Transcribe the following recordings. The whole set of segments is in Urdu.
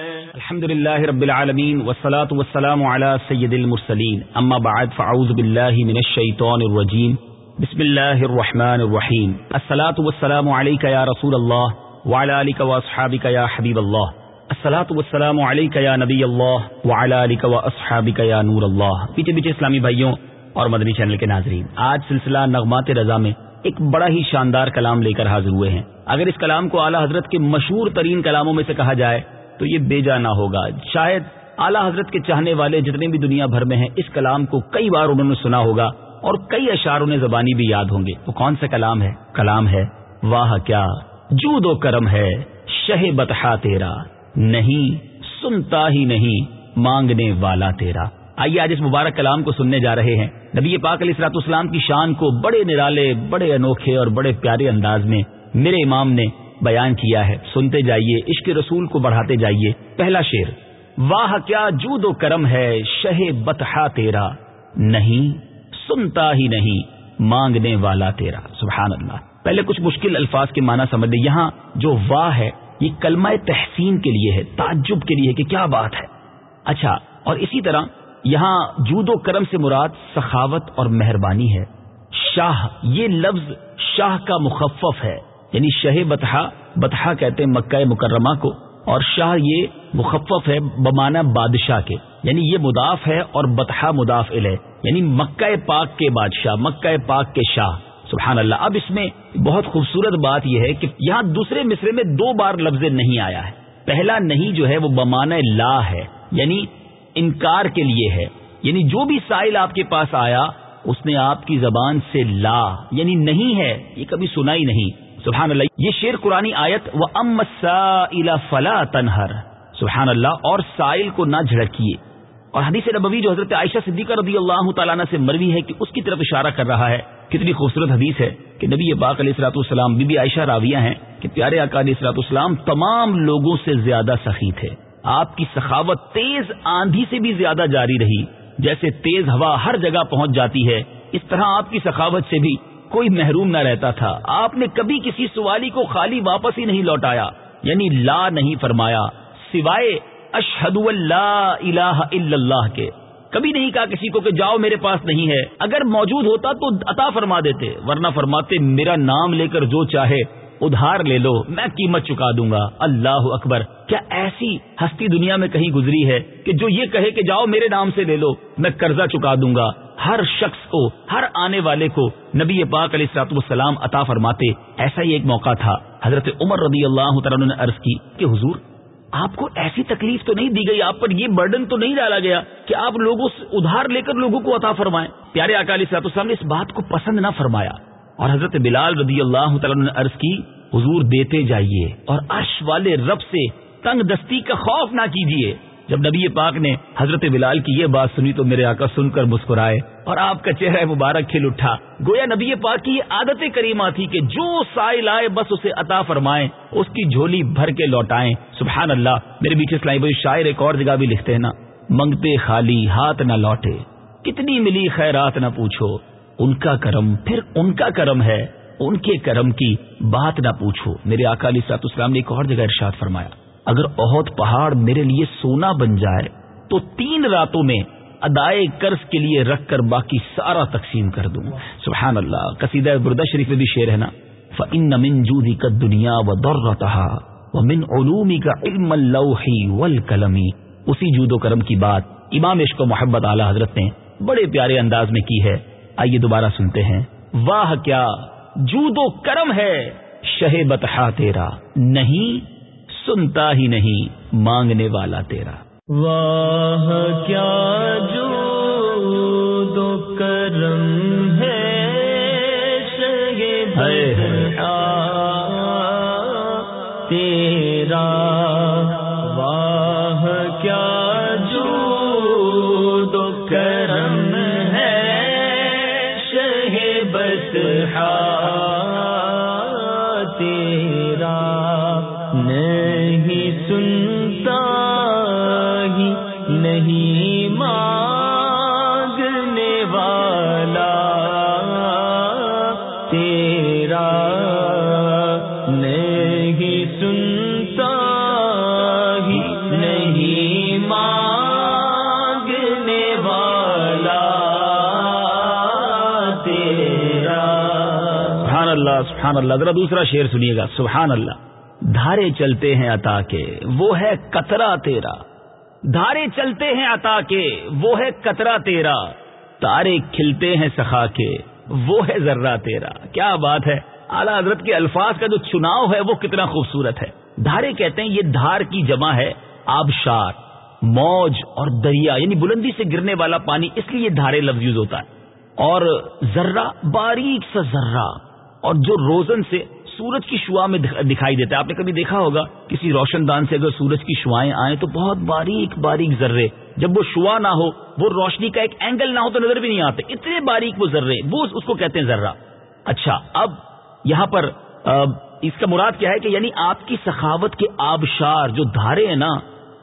الحمد لله رب العالمين والصلاة والسلام على سيد المرسلين أما بعد فعوذ بالله من الشيطان الرجيم بسم الله الرحمن الرحيم الصلاة والسلام عليك يا رسول الله وعلى آلك وأصحابك يا حبيب الله الصلاة والسلام عليك يا نبي الله وعلى آلك وأصحابك يا نور الله پیچھے پیچھے اسلامی بھائیوں اور مدنی چینل کے ناظرین، آج سلسلہ نغمات رضا میں ایک بڑا ہی شاندار کلام لے کر حاضر ہوئے ہیں۔ اگر اس کلام کو اعلیٰ حضرت کے مشہور ترین کلاموں میں سے کہا جائے تو یہ بے جا نہ ہوگا۔ شاید اعلیٰ حضرت کے چاہنے والے جتنے بھی دنیا بھر میں ہیں، اس کلام کو کئی بار انہوں نے سنا ہوگا اور کئی اشعار انہیں زبانی بھی یاد ہوں گے۔ وہ کون سا کلام ہے؟ کلام ہے، واہ کیا، جود و کرم ہے، شہ بتہا تیرا، نہیں، سنتا ہی نہیں، مانگنے والا تیرا۔ آئیے آج اس مبارک کلام کو سننے جا رہے ہیں۔ نبی پاک علیہ اسرات اسلام کی شان کو بڑے نرالے، بڑے انوکھے اور بڑے پیارے انداز میں میرے امام نے بیان کیا ہے۔ سنتے جائیے، عشق رسول کو بڑھاتے جائیے۔ پہلا شیر واہ کیا جود و کرم ہے، شہ بتہا تیرا۔ نہیں، سنتا ہی نہیں، مانگنے والا تیرا۔ سبحان اللہ۔ پہلے کچھ مشکل الفاظ کے معنی سمجھ لیں۔ یہاں جو واہ ہے، یہ کلمہ تحسین کے لیے ہے، تعجب کے لیے کہ کیا بات ہے۔ اچھا اور اسی طرح یہاں جود و کرم سے مراد سخاوت اور مہربانی ہے۔ شاہ، یہ لفظ شاہ کا مخفف ہے۔ یعنی شہ بتہا بتہا کہتے ہیں مکہ مکرمہ کو، اور شاہ یہ مخفف ہے بمانا بادشاہ کے یعنی یہ مداف ہے اور بتہا مداف ہے یعنی مکہ پاک کے بادشاہ، مکہ پاک کے شاہ سبحان اللہ اب اس میں بہت خوبصورت بات یہ ہے کہ یہاں دوسرے مصرے میں دو بار لفظ نہیں آیا ہے۔ پہلا نہیں جو ہے وہ بمانا لا ہے یعنی انکار کے لیے ہے۔ یعنی جو بھی سائل آپ کے پاس آیا، اس نے آپ کی زبان سے لا یعنی نہیں ہے، یہ کبھی سنا ہی نہیں۔ سبحان اللہ، یہ شیر قرآن آیت و ام فلا تنہر سبحان اللہ، اور سائل کو نہ جھڑکیے۔ اور حدیث نبوی جو حضرت عائشہ صدیقہ رضی اللہ تعالیٰ سے مروی ہے کہ اس کی طرف اشارہ کر رہا ہے، کتنی خوبصورت حدیث ہے کہ نبی باق علیہ اصلاۃ السلام بی بی عائشہ راویہ ہیں کہ پیارے آقا علیہ السلام تمام لوگوں سے زیادہ سخی تھے۔ آپ کی سخاوت تیز آندھی سے بھی زیادہ جاری رہی، جیسے تیز ہوا ہر جگہ پہنچ جاتی ہے، اس طرح آپ کی سخاوت سے بھی کوئی محروم نہ رہتا تھا۔ آپ نے کبھی کسی سوالی کو خالی واپس ہی نہیں لوٹایا یعنی لا نہیں فرمایا۔ سوائے اشہد اللہ الہ الا اللہ کے۔ کبھی نہیں کہا کسی کو کہ جاؤ میرے پاس نہیں ہے۔ اگر موجود ہوتا تو عطا فرما دیتے، ورنہ فرماتے میرا نام لے کر جو چاہے ادھار لے لو، میں قیمت چکا دوں گا۔ اللہ اکبر۔ کیا ایسی ہستی دنیا میں کہیں گزری ہے کہ جو یہ کہے کہ جاؤ میرے نام سے لے لو، میں قرضہ چکا دوں گا۔ ہر شخص کو، ہر آنے والے کو نبی پاک علیہ السلاط والسلام عطا فرماتے، ایسا ہی ایک موقع تھا، حضرت عمر رضی اللہ تعالیٰ نے عرض کی کہ حضور، آپ کو ایسی تکلیف تو نہیں دی گئی، آپ پر یہ برڈن تو نہیں ڈالا گیا کہ آپ لوگوں سے ادھار لے کر لوگوں کو عطا فرمائیں۔ پیارے اکالی صاحب السلام نے اس بات کو پسند نہ فرمایا۔ اور حضرت بلال رضی اللہ تعالیٰ نے عرض کی، حضور دیتے جائیے اور عرش والے رب سے تنگ دستی کا خوف نہ کیجیے۔ جب نبی پاک نے حضرت بلال کی یہ بات سنی تو میرے آقا سن کر مسکرائے اور آپ کا چہرہ مبارک کھل اٹھا۔ گویا نبی پاک کی یہ عادت کریمہ تھی کہ جو سائل آئے بس اسے عطا فرمائیں، اس کی جھولی بھر کے لوٹائیں۔ سبحان اللہ، میرے بیچ اسلائی بھائی، شاعر ایک اور جگہ بھی لکھتے ہیں نا۔ منگتے خالی ہاتھ نہ لوٹے، کتنی ملی خیرات نہ پوچھو۔ ان کا کرم پھر ان کا کرم ہے، ان کے کرم کی بات نہ پوچھو۔ میرے علی سات اسلام نے ایک اور جگہ ارشاد فرمایا۔ اگر بہت پہاڑ میرے لیے سونا بن جائے، تو تین راتوں میں ادائے قرض کے لیے رکھ کر باقی سارا تقسیم کر دوں۔ سبحان اللہ، قصیدہ بردہ شریف میں بھی شعر ہے نا۔ فن من جودی کا دنیا و دور من علومی کا علم اللوحی اسی جود و کرم کی بات امام عشق و محبت اعلی حضرت نے بڑے پیارے انداز میں کی ہے۔ آئیے دوبارہ سنتے ہیں۔ واہ کیا جود و کرم ہے شہ بتہا تیرا، نہیں سنتا ہی نہیں مانگنے والا تیرا۔ واہ کیا جو کرم ہے تیرا۔ سبحان اللہ سبحان اللہ ذرا دوسرا شعر سنیے گا۔ سبحان اللہ دھارے چلتے ہیں عطا کے، وہ ہے قطرہ تیرا۔ دھارے چلتے ہیں عطا کے، وہ ہے قطرہ تیرا۔ تارے کھلتے ہیں سخا کے، وہ ہے ذرہ تیرا۔ کیا بات ہے؟ اعلیٰ حضرت کے الفاظ کا جو چناؤ ہے، وہ کتنا خوبصورت ہے۔ دھارے کہتے ہیں یہ دھار کی جمع ہے، آبشار، موج اور دریا یعنی بلندی سے گرنے والا پانی، اس لیے دھارے لفظ یوز ہوتا ہے۔ اور ذرہ، باریک سا ذرہ۔ اور جو روزن سے سورج کی شعا میں دکھائی دیتا ہے۔ آپ نے کبھی دیکھا ہوگا کسی روشن دان سے اگر سورج کی شعائیں آئیں تو بہت باریک باریک ذرے، جب وہ شعا نہ ہو، وہ روشنی کا ایک اینگل نہ ہو تو نظر بھی نہیں آتے۔ اتنے باریک وہ ذرے، وہ اس کو کہتے ہیں ذرہ۔ اچھا اب یہاں پر اس کا مراد کیا ہے کہ یعنی آپ کی سخاوت کے آبشار جو دھارے ہیں نا،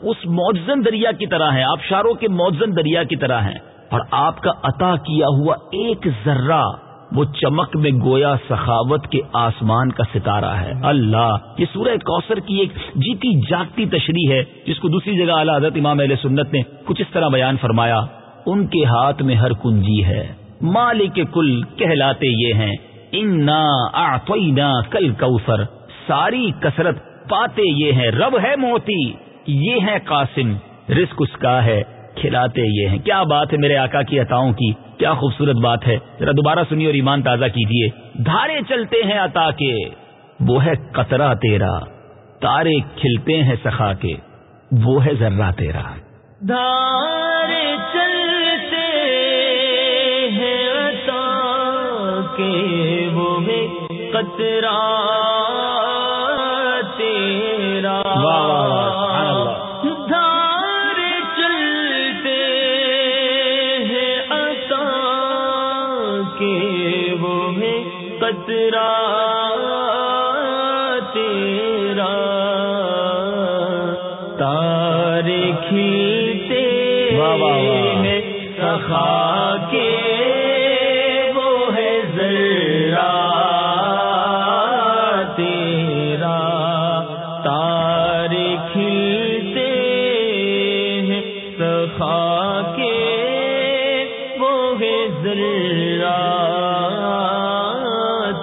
اس موجزن دریا کی طرح ہیں۔ آبشاروں کے موجزن دریا کی طرح ہیں۔ اور آپ کا عطا کیا ہوا ایک ذرہ وہ چمک میں گویا سخاوت کے آسمان کا ستارہ ہے۔ اللہ، یہ سورہ کوثر کی ایک جیتی جاگتی تشریح ہے، جس کو دوسری جگہ اعلیٰ حضرت امام علیہ سنت نے کچھ اس طرح بیان فرمایا، ان کے ہاتھ میں ہر کنجی ہے۔ مالک کل کہلاتے یہ ہیں، انا کل کوثر ساری کثرت پاتے یہ ہیں، رب ہے موتی یہ ہے قاسم، رزق اس کا ہے، کھلاتے یہ ہیں۔ کیا بات ہے میرے آقا کی عطاؤں کی؟ کیا خوبصورت بات ہے ذرا دوبارہ سنیے اور ایمان تازہ کیجیے۔ دھارے چلتے ہیں عطا کے وہ ہے قطرہ تیرا۔ تارے کھلتے ہیں سخا کے وہ ہے ذرہ تیرا۔ دھارے چلتے ہیں عطا کے وہ ہے قطرہ تیرا۔ سخا کے وہ ذرا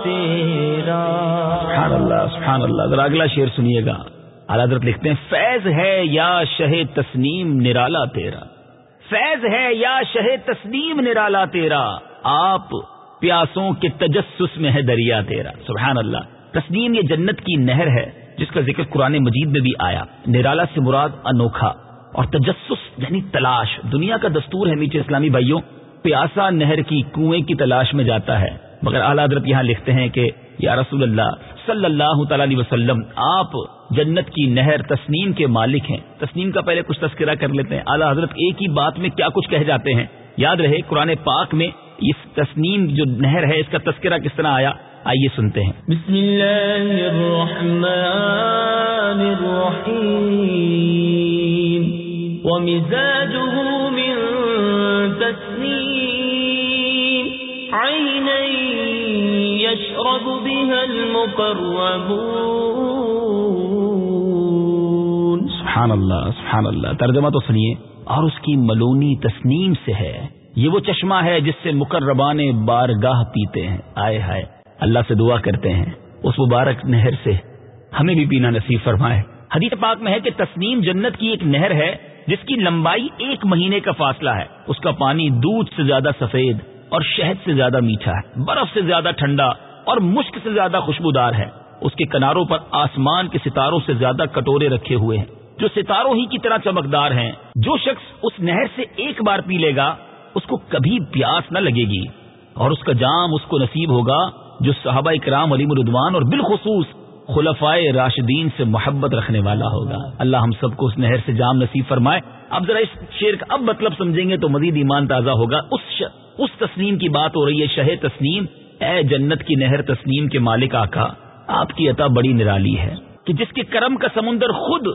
تیرا۔ سبحان اللہ سبحان اللہ ذرا اگلا شعر سنیے گا۔ حضرت لکھتے ہیں، فیض ہے یا شہ تسنیم نرالا تیرا۔ فیض ہے یا شہ تسنیم نرالا تیرا۔ آپ پیاسوں کے تجسس میں ہے دریا تیرا۔ سبحان اللہ تسنیم یہ جنت کی نہر ہے، جس کا ذکر قرآن مجید میں بھی آیا۔ نرالا سے مراد انوکھا۔ اور تجسس یعنی تلاش۔ دنیا کا دستور ہے میٹھے اسلامی بھائیوں، پیاسا نہر کی کنویں کی تلاش میں جاتا ہے۔ مگر اعلیٰ حضرت یہاں لکھتے ہیں کہ، یا رسول اللہ، صلی اللہ تعالی علیہ وسلم، آپ جنت کی نہر تسنیم کے مالک ہیں۔ تسنیم کا پہلے کچھ تذکرہ کر لیتے ہیں۔ اعلیٰ حضرت ایک ہی بات میں کیا کچھ کہہ جاتے ہیں؟ یاد رہے، قرآن پاک میں اس تسنیم جو نہر ہے، اس کا تذکرہ کس طرح آیا؟ آئیے سنتے ہیں۔ بسم اللہ الرحمن الرحیم۔ ومزاجه من تسنیم عینا يشرب بها المقربون. سبحان اللہ سبحان اللہ ترجمہ تو سنیے. اور اس کی ملونی تسنیم سے ہے. یہ وہ چشمہ ہے جس سے مقربان بارگاہ پیتے ہیں. آئے ہائے، اللہ سے دعا کرتے ہیں. اس مبارک نہر سے ہمیں بھی پینا نصیب فرمائے. حدیث پاک میں ہے کہ تسنیم جنت کی ایک نہر ہے جس کی لمبائی ایک مہینے کا فاصلہ ہے۔ اس کا پانی دودھ سے زیادہ سفید اور شہد سے زیادہ میٹھا ہے۔ برف سے زیادہ ٹھنڈا اور مشک سے زیادہ خوشبودار ہے۔ اس کے کناروں پر آسمان کے ستاروں سے زیادہ کٹورے رکھے ہوئے ہیں۔ جو ستاروں ہی کی طرح چمکدار ہیں۔ جو شخص اس نہر سے ایک بار پی لے گا، اس کو کبھی پیاس نہ لگے گی۔ اور اس کا جام اس کو نصیب ہوگا جو صحابہ کرام علی مردوان اور بالخصوص خلفائے راشدین سے محبت رکھنے والا ہوگا۔ اللہ ہم سب کو اس نہر سے جام نصیب فرمائے۔ اب ذرا اس شعر کا اب مطلب سمجھیں گے تو مزید ایمان تازہ ہوگا۔ اس ش... اس تسلیم کی بات ہو رہی ہے، شہ تسلیم اے جنت کی نہر تسلیم کے مالک آقا، آپ کی عطا بڑی نرالی ہے کہ جس کے کرم کا سمندر خود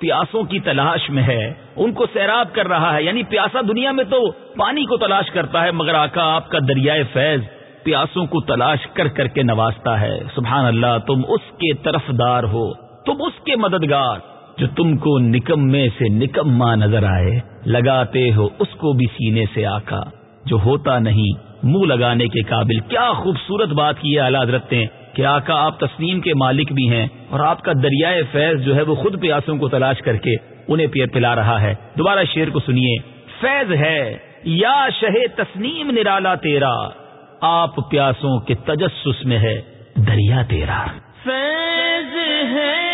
پیاسوں کی تلاش میں ہے، ان کو سیراب کر رہا ہے۔ یعنی پیاسا دنیا میں تو پانی کو تلاش کرتا ہے، مگر آقا، آپ کا دریائے فیض پیاسوں کو تلاش کر کر کے نوازتا ہے۔ سبحان اللہ، تم اس کے طرف دار ہو، تم اس کے مددگار۔ جو تم کو نکمے سے نکما نظر آئے، لگاتے ہو، اس کو بھی سینے سے آکا جو ہوتا نہیں، منہ لگانے کے قابل۔ کیا خوبصورت بات کی ہے اعلی حضرت نے۔ کہ آقا آپ تسلیم کے مالک بھی ہیں اور آپ کا دریائے فیض جو ہے وہ خود پیاسوں کو تلاش کر کے انہیں پیر پلا رہا ہے۔ دوبارہ شیر کو سنیے۔ فیض ہے، یا شہ تسنیم نرالا تیرا۔ آپ پیاسوں کے تجسس میں ہے دریا تیرا۔ فیض ہے۔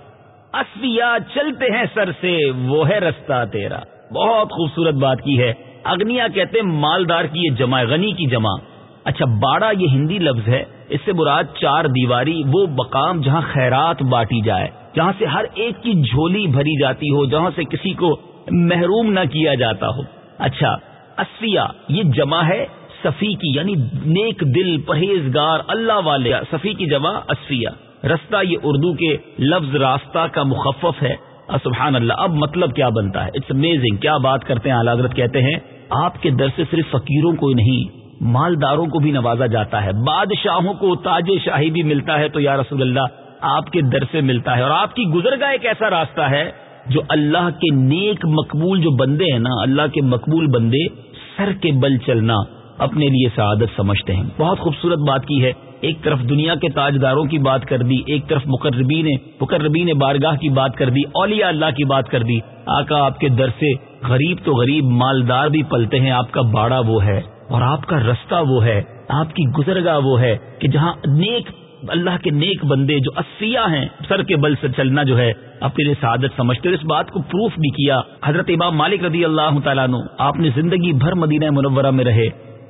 اسفیا چلتے ہیں سر سے، وہ ہے رستہ تیرا۔ بہت خوبصورت بات کی ہے۔ اگنیا کہتے ہیں، مالدار کی یہ جمع، غنی کی جمع۔ اچھا باڑا یہ ہندی لفظ ہے۔ اس سے مراد چار دیواری، وہ مقام جہاں خیرات بانٹی جائے۔ جہاں سے ہر ایک کی جھولی بھری جاتی ہو، جہاں سے کسی کو محروم نہ کیا جاتا ہو۔ اچھا اسفیا یہ جمع ہے صفی کی یعنی نیک دل، پرہیزگار، اللہ والے۔ صفی کی جمع اسفیہ۔ رستہ یہ اردو کے لفظ راستہ کا مخفف ہے۔ سبحان اللہ، اب مطلب کیا بنتا ہے؟ اٹس امیزنگ کیا بات کرتے ہیں؟ حضرت کہتے ہیں، آپ کے در سے صرف فقیروں کو نہیں، مالداروں کو بھی نوازا جاتا ہے۔ بادشاہوں کو تاج شاہی بھی ملتا ہے تو یا رسول اللہ، آپ کے در سے ملتا ہے۔ اور آپ کی گزر ایک ایسا راستہ ہے جو اللہ کے نیک مقبول جو بندے ہیں نا، اللہ کے مقبول بندے سر کے بل چلنا اپنے لیے سعادت سمجھتے ہیں۔ بہت خوبصورت بات کی ہے۔ ایک طرف دنیا کے تاجداروں کی بات کر دی، ایک طرف مقربین مقربین بارگاہ کی بات کر دی، اولیاء اللہ کی بات کر دی۔ آقا آپ کے در سے غریب تو غریب مالدار بھی پلتے ہیں، آپ کا باڑا وہ ہے اور آپ کا رستہ وہ ہے، آپ کی گزرگاہ وہ ہے کہ جہاں نیک، اللہ کے نیک بندے جو اسیا ہیں، سر کے بل سے چلنا جو ہے اپنے لیے سعادت سمجھتے اس بات کو پروف بھی کیا۔ حضرت امام مالک رضی اللہ تعالیٰ آپ نے زندگی بھر مدینہ منورہ میں رہے،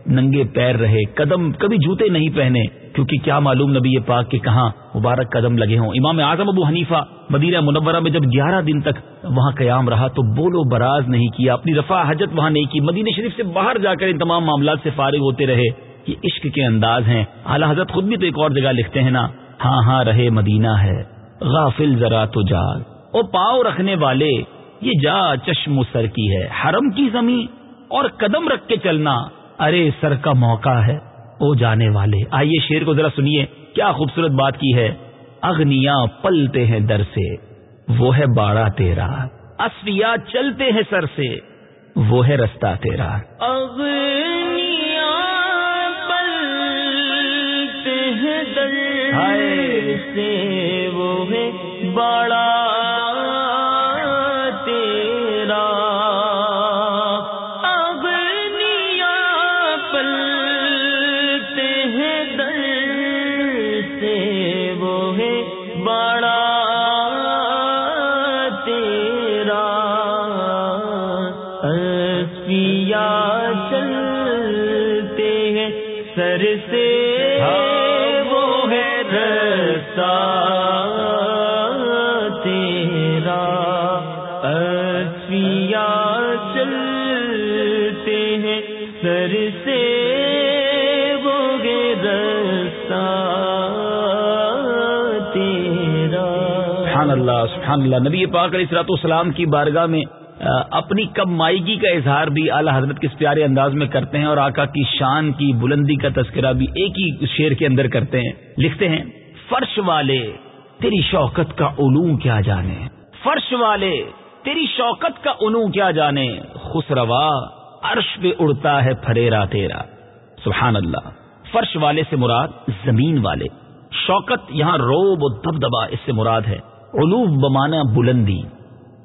ننگے پیر رہے، قدم کبھی جوتے نہیں پہنے۔ کیونکہ کیا معلوم نبی پاک کے کہاں مبارک قدم لگے ہوں۔ امام اعظم ابو حنیفہ مدینہ منورہ میں جب گیارہ دن تک وہاں قیام رہا تو بولو براز نہیں کیا۔ اپنی رفا حجت وہاں نہیں کی۔ مدینہ شریف سے باہر جا کر ان تمام معاملات سے فارغ ہوتے رہے۔ یہ عشق کے انداز ہیں۔ اعلی حضرت خود بھی تو ایک اور جگہ لکھتے ہیں نا ہاں ہاں رہے مدینہ ہے۔ غافل ذرا تو جاگ او پاؤ رکھنے والے، یہ جا چشم و سر کی ہے۔ حرم کی زمین اور قدم رکھ کے چلنا۔ ارے سر کا موقع ہے۔ او جانے والے۔ آئیے شیر کو ذرا سنیے۔ کیا خوبصورت بات کی ہے۔ اگنیا پلتے ہیں در سے۔ وہ ہے باڑا تیرا۔ اسفیا چلتے ہیں سر سے۔ وہ ہے رستہ تیرا۔ اگنیا پلتے ہیں در سے۔ وہ ہے باڑا سبحان اللہ نبی پاک علیہ اصلاۃ والسلام کی بارگاہ میں اپنی کب مائیگی کا اظہار بھی اعلیٰ حضرت کس پیارے انداز میں کرتے ہیں اور آقا کی شان کی بلندی کا تذکرہ بھی ایک ہی شیر کے اندر کرتے ہیں۔ لکھتے ہیں، فرش والے، تیری شوکت کا علوم کیا جانے۔ فرش والے، تیری شوکت کا علوم کیا جانے۔ خسروا عرش پہ اڑتا ہے پھریرا تیرا۔ سبحان اللہ۔ فرش والے سے مراد زمین والے۔ شوکت یہاں روب و دب دبا اس سے مراد ہے۔ علوف بمانا بلندی۔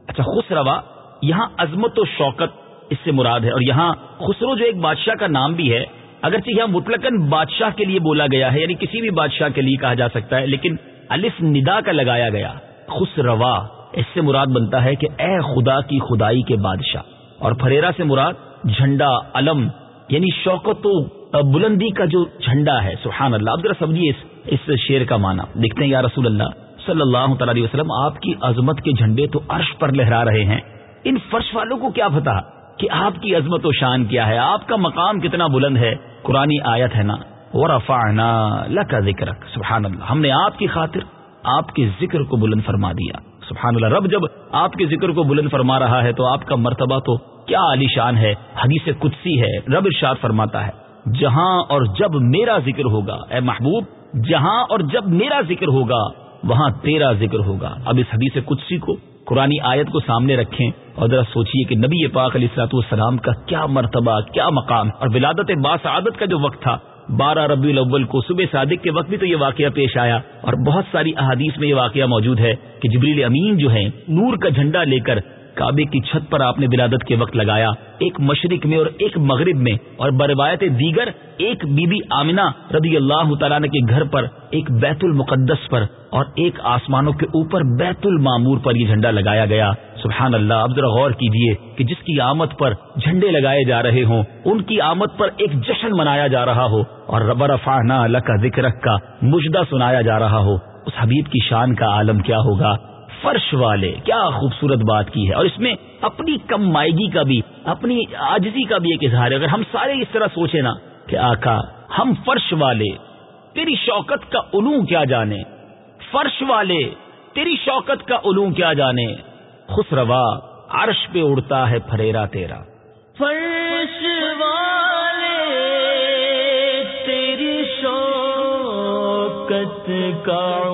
اچھا خسروا یہاں عظمت و شوکت اس سے مراد ہے۔ اور یہاں خسرو جو ایک بادشاہ کا نام بھی ہے، اگرچہ یہاں مطلقاً بادشاہ کے لیے بولا گیا ہے یعنی کسی بھی بادشاہ کے لیے کہا جا سکتا ہے، لیکن الف ندا کا لگایا گیا۔ خسروا اس سے مراد بنتا ہے کہ اے خدا کی خدائی کے بادشاہ۔ اور پھریرا سے مراد جھنڈا علم یعنی شوکت و بلندی کا جو جھنڈا ہے سبحان اللہ۔ اب ذرا سمجھیے اس, اس شیر کا معنی۔ دیکھتے ہیں یا رسول اللہ صلی اللہ تعالی وسلم آپ کی عظمت کے جھنڈے تو عرش پر لہرا رہے ہیں۔ ان فرش والوں کو کیا پتا کہ آپ کی عظمت و شان کیا ہے؟ آپ کا مقام کتنا بلند ہے؟ قرآن آیت ہے نا ورفعنا لك ذکرک سبحان اللہ۔ ہم نے آپ کی خاطر آپ کے ذکر کو بلند فرما دیا۔ سبحان اللہ رب جب آپ کے ذکر کو بلند فرما رہا ہے تو آپ کا مرتبہ تو کیا عالی شان ہے، حدیث قدسی ہے، رب ارشاد فرماتا ہے، جہاں اور جب میرا ذکر ہوگا، اے محبوب، جہاں اور جب میرا ذکر ہوگا، وہاں تیرا ذکر ہوگا۔ اب اس حدیث قدسی کو قرآن آیت کو سامنے رکھیں اور ذرا سوچئے کہ نبی پاک علیہ السلاط والسلام کا کیا مرتبہ، کیا مقام۔ اور ولادت باسعادت کا جو وقت تھا، بارہ ربی الاول کو صبح صادق کے وقت بھی تو یہ واقعہ پیش آیا۔ اور بہت ساری احادیث میں یہ واقعہ موجود ہے کہ جبریل امین جو ہے نور کا جھنڈا لے کر کعبے کی چھت پر آپ نے ولادت کے وقت لگایا، ایک مشرق میں اور ایک مغرب میں، اور بروایت دیگر ایک بی بی آمنہ رضی اللہ تعالیٰ کے گھر پر، ایک بیت المقدس پر، اور ایک آسمانوں کے اوپر بیت المامور پر یہ جھنڈا لگایا گیا۔ سبحان اللہ، اب ذرا غور کیجیے کہ جس کی آمد پر جھنڈے لگائے جا رہے ہوں، ان کی آمد پر ایک جشن منایا جا رہا ہو، اور رب رفعنا لک ذکرک کا مجدہ سنایا جا رہا ہو۔ اس حبیب کی شان کا عالم کیا ہوگا؟ فرش والے، کیا خوبصورت بات کی ہے۔ اور اس میں اپنی کم مائگی کا بھی، اپنی آجزی کا بھی ایک اظہار ہے۔ اگر ہم سارے اس طرح سوچے نا کہ آقا، ہم فرش والے، تیری شوکت کا علوم کیا جانے؟ فرش والے، تیری شوکت کا علوم کیا جانے؟ خسروا، عرش پہ اڑتا ہے پھریرا تیرا۔ فرش والے، تیری شوکت کا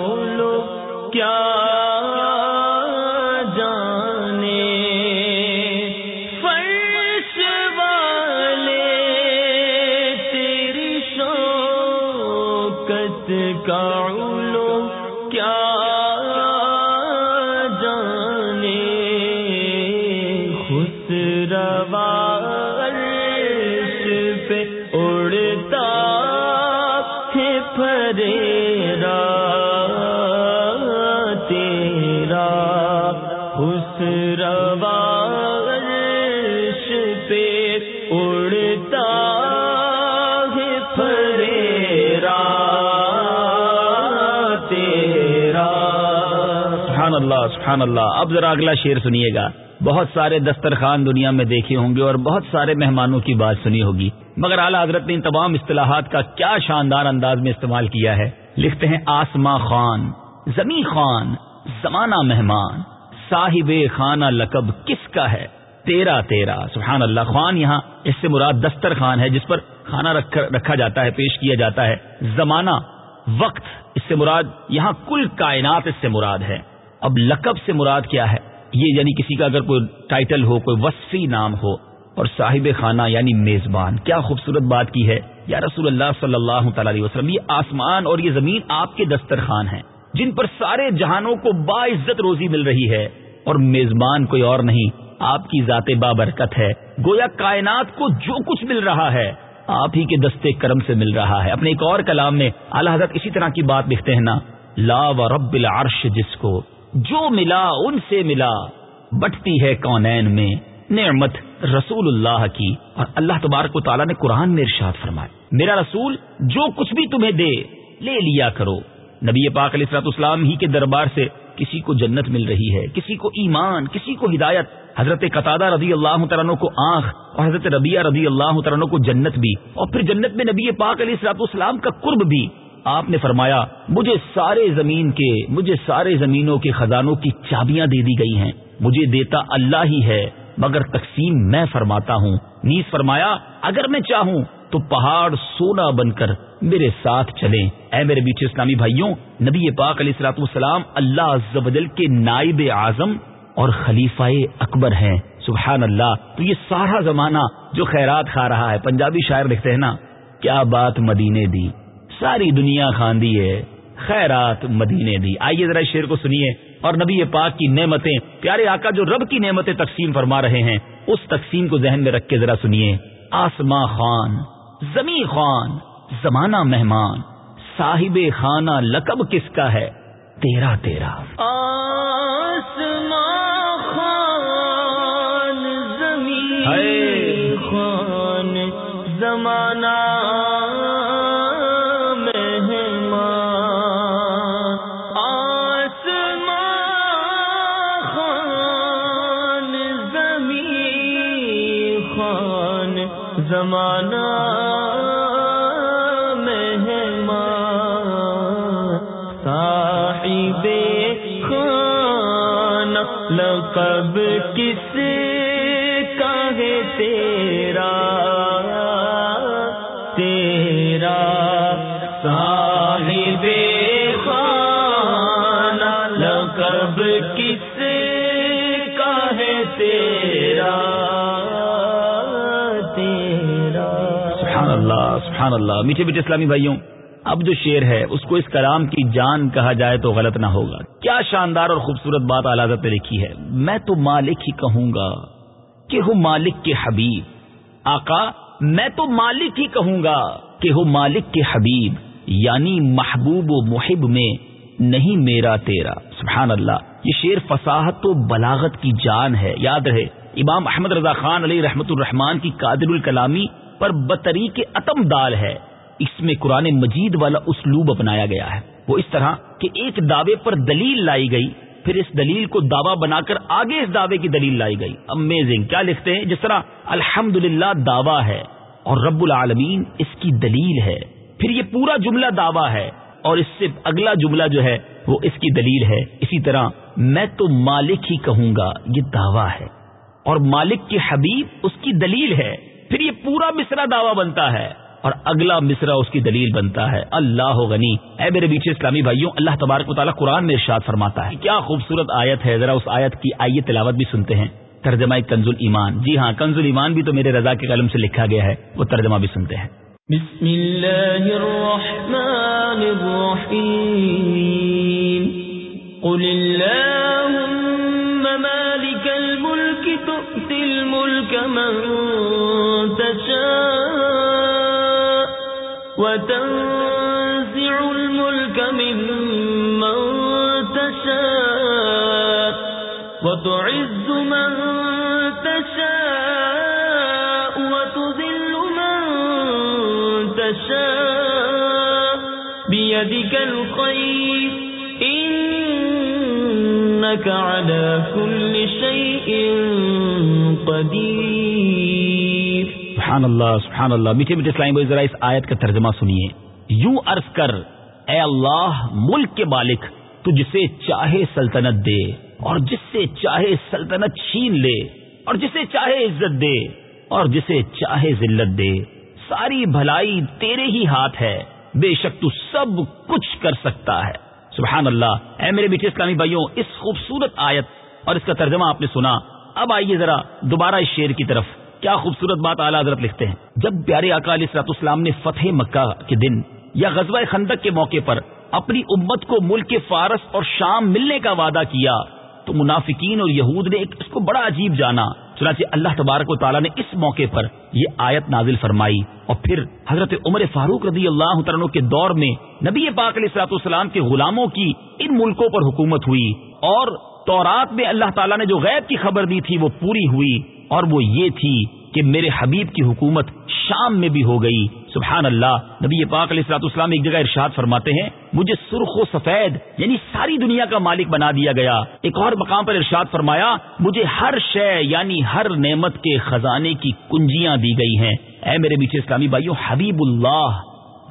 سبحان اللہ۔ اب ذرا اگلا شعر سنیے گا۔ بہت سارے دسترخوان دنیا میں دیکھے ہوں گے اور بہت سارے مہمانوں کی بات سنی ہوگی۔ مگر اعلیٰ حضرت نے ان تمام اصطلاحات کا کیا شاندار انداز میں استعمال کیا ہے؟ لکھتے ہیں آسما خان زمی خان، زمانہ مہمان، صاحب خانہ لقب کس کا ہے؟ تیرا تیرا سبحان اللہ، خان یہاں اس سے مراد دستر خان ہے، جس پر کھانا رکھا جاتا ہے، پیش کیا جاتا ہے۔ زمانہ، وقت، اس سے مراد یہاں کل کائنات اس سے مراد ہے۔ اب لقب سے مراد کیا ہے؟ یہ یعنی کسی کا اگر کوئی ٹائٹل ہو، کوئی وصفی نام ہو، اور صاحب خانہ یعنی میزبان، کیا خوبصورت بات کی ہے؟ یا رسول اللہ صلی اللہ تعالی علیہ وسلم، یہ آسمان اور یہ زمین آپ کے دسترخوان ہیں، جن پر سارے جہانوں کو باعزت روزی مل رہی ہے، اور میزبان کوئی اور نہیں، آپ کی ذات بابرکت ہے۔ گویا کائنات کو جو کچھ مل رہا ہے، آپ ہی کے دستے کرم سے مل رہا ہے۔ اپنے ایک اور کلام میں اللہ حضرت اسی طرح کی بات لکھتے ہیں نا، لا و رب العرش جس کو جو ملا ان سے ملا بٹتی ہے کونین میں نعمت رسول اللہ کی۔ اور اللہ تبارک و تعالیٰ نے قرآن میں ارشاد فرمایا، میرا رسول، جو کچھ بھی تمہیں دے، لے لیا کرو۔ نبی پاک علیہ السلاط اسلام ہی کے دربار سے کسی کو جنت مل رہی ہے، کسی کو ایمان، کسی کو ہدایت۔ حضرت قطع رضی اللہ تعالیٰ کو آنکھ، اور حضرت ربیہ رضی اللہ تعالیٰ کو جنت بھی۔ اور پھر جنت میں نبی پاک علیہ السلاط اسلام کا قرب بھی۔ آپ نے فرمایا، مجھے سارے زمین کے مجھے سارے زمینوں کے خزانوں کی چابیاں دے دی گئی ہیں۔ مجھے دیتا اللہ ہی ہے، مگر تقسیم میں فرماتا ہوں۔ نیز فرمایا، اگر میں چاہوں تو پہاڑ سونا بن کر میرے ساتھ چلیں۔ اے میرے بیچ اسلامی بھائیوں، نبی پاک علیہ السلاط والسلام اللہ عز و جل کے نائب اعظم اور خلیفہ اکبر ہیں۔ سبحان اللہ۔ تو یہ سارا زمانہ جو خیرات کھا رہا ہے، پنجابی شاعر لکھتے ہیں نا، کیا بات مدینے دی۔ ساری دنیا خاندی ہے۔ خیرات مدینے دی۔ آئیے ذرا شیر کو سنیے۔ اور نبی پاک کی نعمتیں پیارے آقا جو رب کی نعمتیں تقسیم فرما رہے ہیں اس تقسیم کو ذہن میں رکھ کے ذرا سنیے۔ آسماں خان زمیں خان زمانہ مہمان صاحب خانہ لقب کس کا ہے؟ تیرا تیرا۔ خان زمین خان زمانہ لقب کس کا ہے تیرا تیرا صاحب خان لقب کس کا ہے تیرا اللہ، سبحان اللہ۔ میٹھے میٹھے اسلامی بھائیوں اب جو شعر ہے، اس کو اس کلام کی جان کہا جائے تو غلط نہ ہوگا۔ کیا شاندار اور خوبصورت بات علازت نے لکھی ہے۔ میں تو مالک ہی کہوں گا کہ ہوں مالک کے حبیب۔ آقا، میں تو مالک ہی کہوں گا کہ ہوں مالک کے حبیب۔ یعنی محبوب و محب میں نہیں میرا تیرا۔ سبحان اللہ۔ یہ شعر فصاحت و بلاغت کی جان ہے۔ یاد رہے، امام احمد رضا خان علی رحمت الرحمان کی قادر الکلامی پر بطری کے اتم دال ہے۔ اس میں قرآن مجید والا اسلوب اپنایا گیا ہے۔ وہ اس طرح کہ ایک دعوے پر دلیل لائی گئی، پھر اس دلیل کو دعویٰ بنا کر آگے اس دعوے کی دلیل لائی گئی۔ امیزنگ کیا لکھتے ہیں؟ جس طرح الحمد للہ دعویٰ ہے اور رب العالمین اس کی دلیل ہے۔ پھر یہ پورا جملہ دعویٰ ہے اور اس سے اگلا جملہ جو ہے وہ اس کی دلیل ہے۔ اسی طرح میں تو مالک ہی کہوں گا، یہ دعویٰ ہے۔ اور مالک کے حبیب اس کی دلیل ہے۔ پھر یہ پورا مصرا دعویٰ بنتا ہے۔ اور اگلا مصرا اس کی دلیل بنتا ہے۔ اللہ غنی۔ اے میرے بیچ اسلامی بھائیوں، اللہ تبارک و تعالیٰ قرآن میں ارشاد فرماتا ہے۔ کیا خوبصورت آیت ہے، ذرا اس آیت کی آئیے تلاوت بھی سنتے ہیں۔ ترجمہ کنز ایمان جی ہاں کنز ایمان بھی تو میرے رضا کے قلم سے لکھا گیا ہے، وہ ترجمہ بھی سنتے ہیں۔ بسم اللہ الرحمن الرحیم۔ قل اللہم مالک الملک، تؤتی الملک من وتنزع الملك ممن تشاء وتعز من تشاء وتذل من تشاء بيدك الخير إنك على كل شيء قدير سبحان اللہ سبحان اللہ میٹھے میٹھے اسلامی بھائی، ذرا اس آیت کا ترجمہ سنیے۔ یوں عرض کر، اے اللہ، ملک کے مالک، تو جسے چاہے سلطنت دے، اور جس سے چاہے سلطنت چھین لے، اور جسے چاہے عزت دے، اور جسے چاہے ذلت دے۔ ساری بھلائی تیرے ہی ہاتھ ہے۔ بے شک تو سب کچھ کر سکتا ہے۔ سبحان اللہ اے میرے میٹھے اسلامی بھائیوں، اس خوبصورت آیت اور اس کا ترجمہ آپ نے سنا۔ اب آئیے ذرا دوبارہ اس شعر کی طرف۔ کیا خوبصورت بات اعلیٰ حضرت لکھتے ہیں۔ جب پیارے اکال اسرات اسلام نے فتح مکہ کے دن یا غزوہ خندق کے موقع پر اپنی امت کو ملک کے فارس اور شام ملنے کا وعدہ کیا، تو منافقین اور یہود نے ایک اس کو بڑا عجیب جانا۔ چنانچہ اللہ تبارک و تعالیٰ نے اس موقع پر یہ آیت نازل فرمائی۔ اور پھر حضرت عمر فاروق رضی اللہ عنہ کے دور میں نبی پاک علیہ السلاط والسلام کے غلاموں کی ان ملکوں پر حکومت ہوئی۔ اور تورات میں اللہ تعالیٰ نے جو غیب کی خبر دی تھی وہ پوری ہوئی۔ اور وہ یہ تھی کہ میرے حبیب کی حکومت شام میں بھی ہو گئی۔ سبحان اللہ، نبی پاک علیہ السلاط اسلام ایک جگہ ارشاد فرماتے ہیں، مجھے سرخ و سفید یعنی ساری دنیا کا مالک بنا دیا گیا۔ ایک اور مقام پر ارشاد فرمایا، مجھے ہر شے یعنی ہر نعمت کے خزانے کی کنجیاں دی گئی ہیں۔ اے میرے میٹھے اسلامی بھائیوں، حبیب اللہ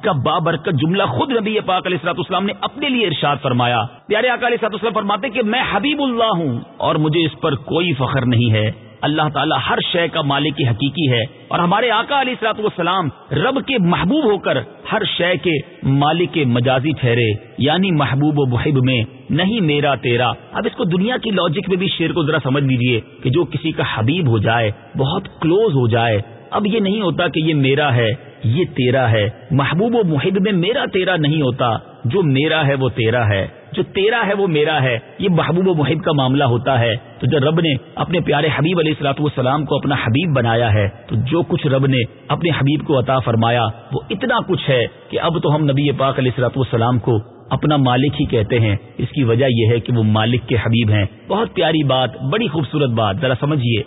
کا بابرکت جملہ خود نبی پاک علیہ السلاط اسلام نے اپنے لیے ارشاد فرمایا۔ پیارے آقا علیہ السلاط اسلام فرماتے کہ میں حبیب اللہ ہوں اور مجھے اس پر کوئی فخر نہیں ہے۔ اللہ تعالیٰ ہر شے کا مالک حقیقی ہے اور ہمارے آقا علیہ السلاط والسلام رب کے محبوب ہو کر ہر شے کے مالک مجازی ٹھہرے یعنی محبوب و محب میں، نہیں میرا تیرا۔ اب اس کو دنیا کی لاجک میں بھی شیر کو ذرا سمجھ لیجیے کہ جو کسی کا حبیب ہو جائے، بہت کلوز ہو جائے۔ اب یہ نہیں ہوتا کہ یہ میرا ہے، یہ تیرا ہے۔ محبوب و محب میں میرا تیرا نہیں ہوتا، جو میرا ہے وہ تیرا ہے۔ جو تیرا ہے وہ میرا ہے، یہ محبوب و محب کا معاملہ ہوتا ہے۔ تو جب رب نے اپنے پیارے حبیب علیہ السلاط والسلام کو اپنا حبیب بنایا ہے، تو جو کچھ رب نے اپنے حبیب کو عطا فرمایا، وہ اتنا کچھ ہے کہ اب تو ہم نبی پاک علیہ السلاط والسلام کو اپنا مالک ہی کہتے ہیں۔ اس کی وجہ یہ ہے کہ وہ مالک کے حبیب ہیں۔ بہت پیاری بات، بڑی خوبصورت بات۔ ذرا سمجھیے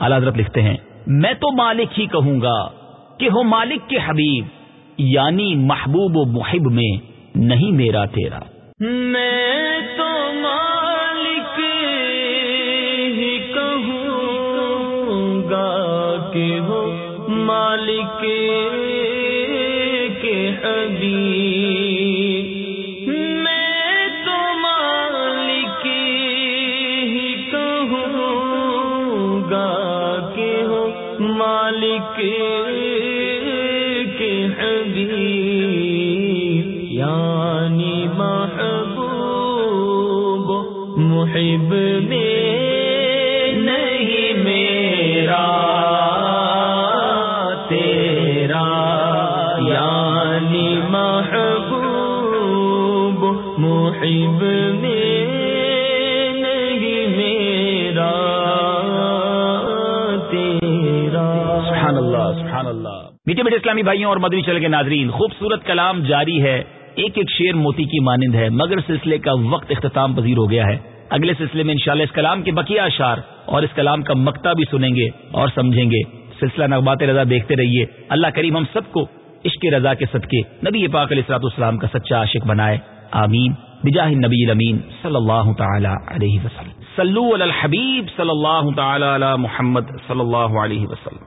اعلیٰ حضرت لکھتے ہیں، میں تو مالک ہی کہوں گا کہ ہو مالک کے حبیب یعنی محبوب و محب میں نہیں میرا تیرا۔ میں تو مالک ہی کہوں گا کہ ہو مالک کے حبیب محب میں نہیں میرا، تیرا یعنی محبوب محب میں نہیں میرا، تیرا۔ سبحان اللہ سبحان اللہ۔ میٹھے میٹھے اسلامی بھائیوں اور مدنی چل کے ناظرین، خوبصورت کلام جاری ہے، ایک ایک شیر موتی کی مانند ہے، مگر سلسلے کا وقت اختتام پذیر ہو گیا ہے۔ اگلے سلسلے میں انشاءاللہ اس کلام کے بقیہ اشار اور اس کلام کا مکتا بھی سنیں گے اور سمجھیں گے۔ سلسلہ نغبات رضا دیکھتے رہیے۔ اللہ کریم ہم سب کو عشق رضا کے صدقے، نبی پاک علیہ السلاط اسلام کا سچا عاشق بنائے۔ آمین۔ بجاہ نبی الامین صلی اللہ تعالی علیہ وسلم۔ صلو علی الحبیب صلی اللہ تعالی علی محمد صلی اللہ علیہ وسلم۔